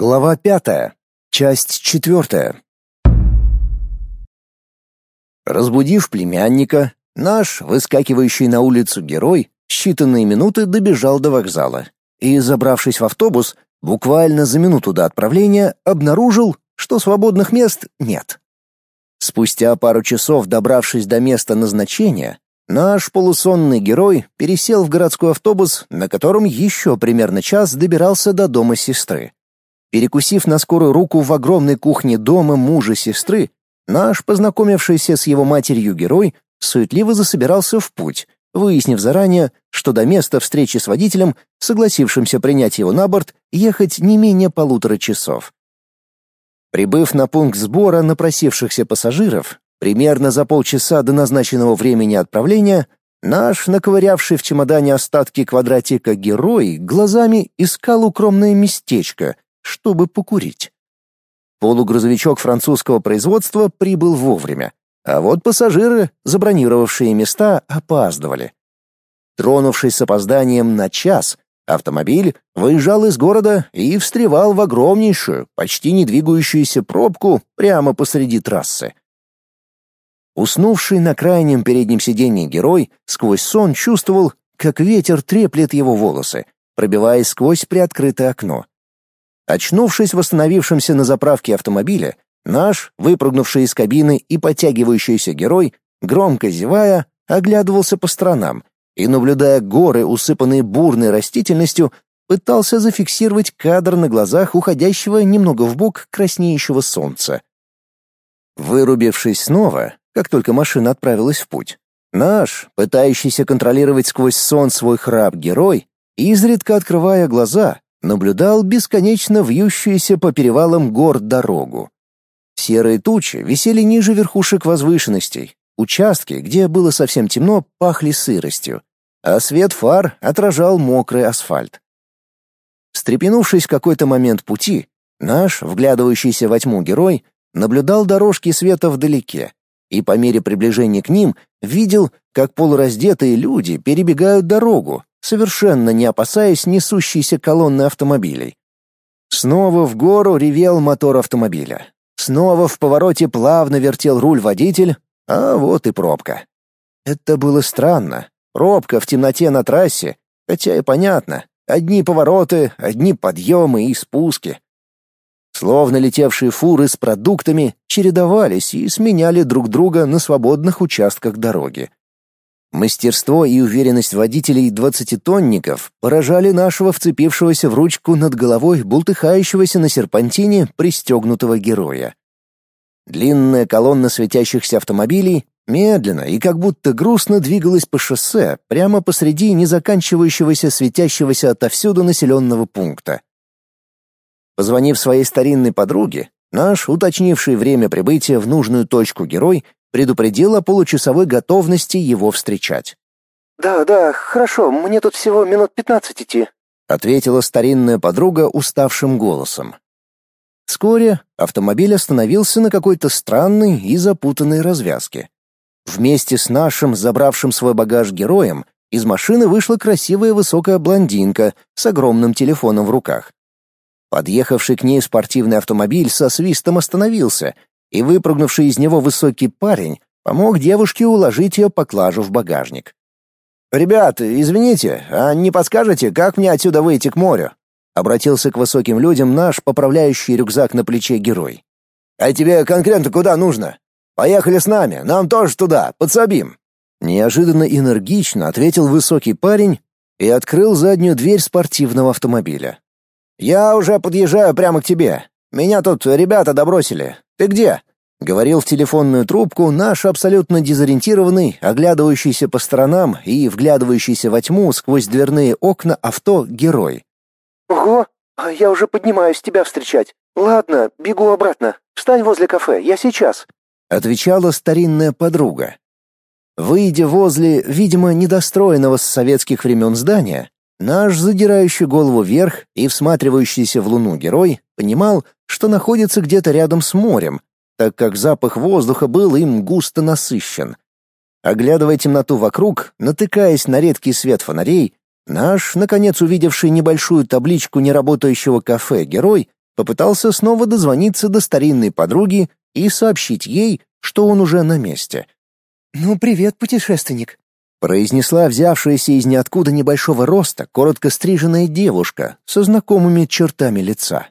Глава пятая. Часть четвертая. Разбудив племянника, наш, выскакивающий на улицу герой, считанные минуты добежал до вокзала и, забравшись в автобус, буквально за минуту до отправления обнаружил, что свободных мест нет. Спустя пару часов, добравшись до места назначения, наш полусонный герой пересел в городской автобус, на котором еще примерно час добирался до дома сестры. Перекусив на скорую руку в огромной кухне дома мужа сестры, наш, познакомившийся с его матерью герой, суетливо засобирался в путь, выяснив заранее, что до места встречи с водителем, согласившимся принять его на борт, ехать не менее полутора часов. Прибыв на пункт сбора напросившихся пассажиров, примерно за полчаса до назначенного времени отправления, наш, наковырявший в чемодане остатки квадратика герой, глазами искал укромное местечко — чтобы покурить. Полугрузовичок французского производства прибыл вовремя, а вот пассажиры, забронировавшие места, опаздывали. Тронувшись с опозданием на час, автомобиль выезжал из города и встревал в огромнейшую, почти не двигающуюся пробку прямо посреди трассы. Уснувший на крайнем переднем сиденье герой сквозь сон чувствовал, как ветер треплет его волосы, пробиваясь сквозь приоткрытое окно. Очнувшись в восстановившемся на заправке автомобиле, наш, выпрыгнувший из кабины и подтягивающийся герой, громко зевая, оглядывался по сторонам и, наблюдая горы, усыпанные бурной растительностью, пытался зафиксировать кадр на глазах уходящего немного вбок краснеющего солнца. Вырубившись снова, как только машина отправилась в путь, наш, пытающийся контролировать сквозь сон свой храп герой, изредка открывая глаза, наблюдал бесконечно вьющуюся по перевалам гор дорогу. Серые тучи висели ниже верхушек возвышенностей. Участки, где было совсем темно, пахли сыростью, а свет фар отражал мокрый асфальт. Стрепенувшись в какой-то момент пути, наш, вглядывающийся во тьму герой, наблюдал дорожки света вдалеке и по мере приближения к ним видел, как полураздетые люди перебегают дорогу, совершенно не опасаясь несущейся колонны автомобилей. Снова в гору ревел мотор автомобиля. Снова в повороте плавно вертел руль водитель, а вот и пробка. Это было странно. Пробка в темноте на трассе, хотя и понятно. Одни повороты, одни подъемы и спуски. Словно летевшие фуры с продуктами чередовались и сменяли друг друга на свободных участках дороги. Мастерство и уверенность водителей двадцатитонников поражали нашего вцепившегося в ручку над головой бултыхающегося на серпантине пристегнутого героя. Длинная колонна светящихся автомобилей медленно и как будто грустно двигалась по шоссе прямо посреди незаканчивающегося светящегося отовсюду населенного пункта. Позвонив своей старинной подруге, наш, уточнивший время прибытия в нужную точку герой, предупредил о получасовой готовности его встречать. «Да, да, хорошо, мне тут всего минут пятнадцать идти», — ответила старинная подруга уставшим голосом. Вскоре автомобиль остановился на какой-то странной и запутанной развязке. Вместе с нашим, забравшим свой багаж героем, из машины вышла красивая высокая блондинка с огромным телефоном в руках. Подъехавший к ней спортивный автомобиль со свистом остановился, и выпрыгнувший из него высокий парень помог девушке уложить ее поклажу в багажник. «Ребят, извините, а не подскажете, как мне отсюда выйти к морю?» Обратился к высоким людям наш поправляющий рюкзак на плече герой. «А тебе конкретно куда нужно? Поехали с нами, нам тоже туда, подсобим!» Неожиданно энергично ответил высокий парень и открыл заднюю дверь спортивного автомобиля. «Я уже подъезжаю прямо к тебе. Меня тут ребята добросили. Ты где?» — говорил в телефонную трубку наш абсолютно дезориентированный, оглядывающийся по сторонам и вглядывающийся во тьму сквозь дверные окна авто герой. «Ого, а я уже поднимаюсь тебя встречать. Ладно, бегу обратно. Встань возле кафе, я сейчас», — отвечала старинная подруга. Выйдя возле, видимо, недостроенного с советских времен здания, наш задирающий голову вверх и всматривающийся в луну герой понимал, что находится где-то рядом с морем, так как запах воздуха был им густо насыщен. Оглядывая темноту вокруг, натыкаясь на редкий свет фонарей, наш, наконец увидевший небольшую табличку неработающего кафе герой, попытался снова дозвониться до старинной подруги и сообщить ей, что он уже на месте. «Ну, привет, путешественник», — произнесла взявшаяся из ниоткуда небольшого роста коротко стриженная девушка со знакомыми чертами лица.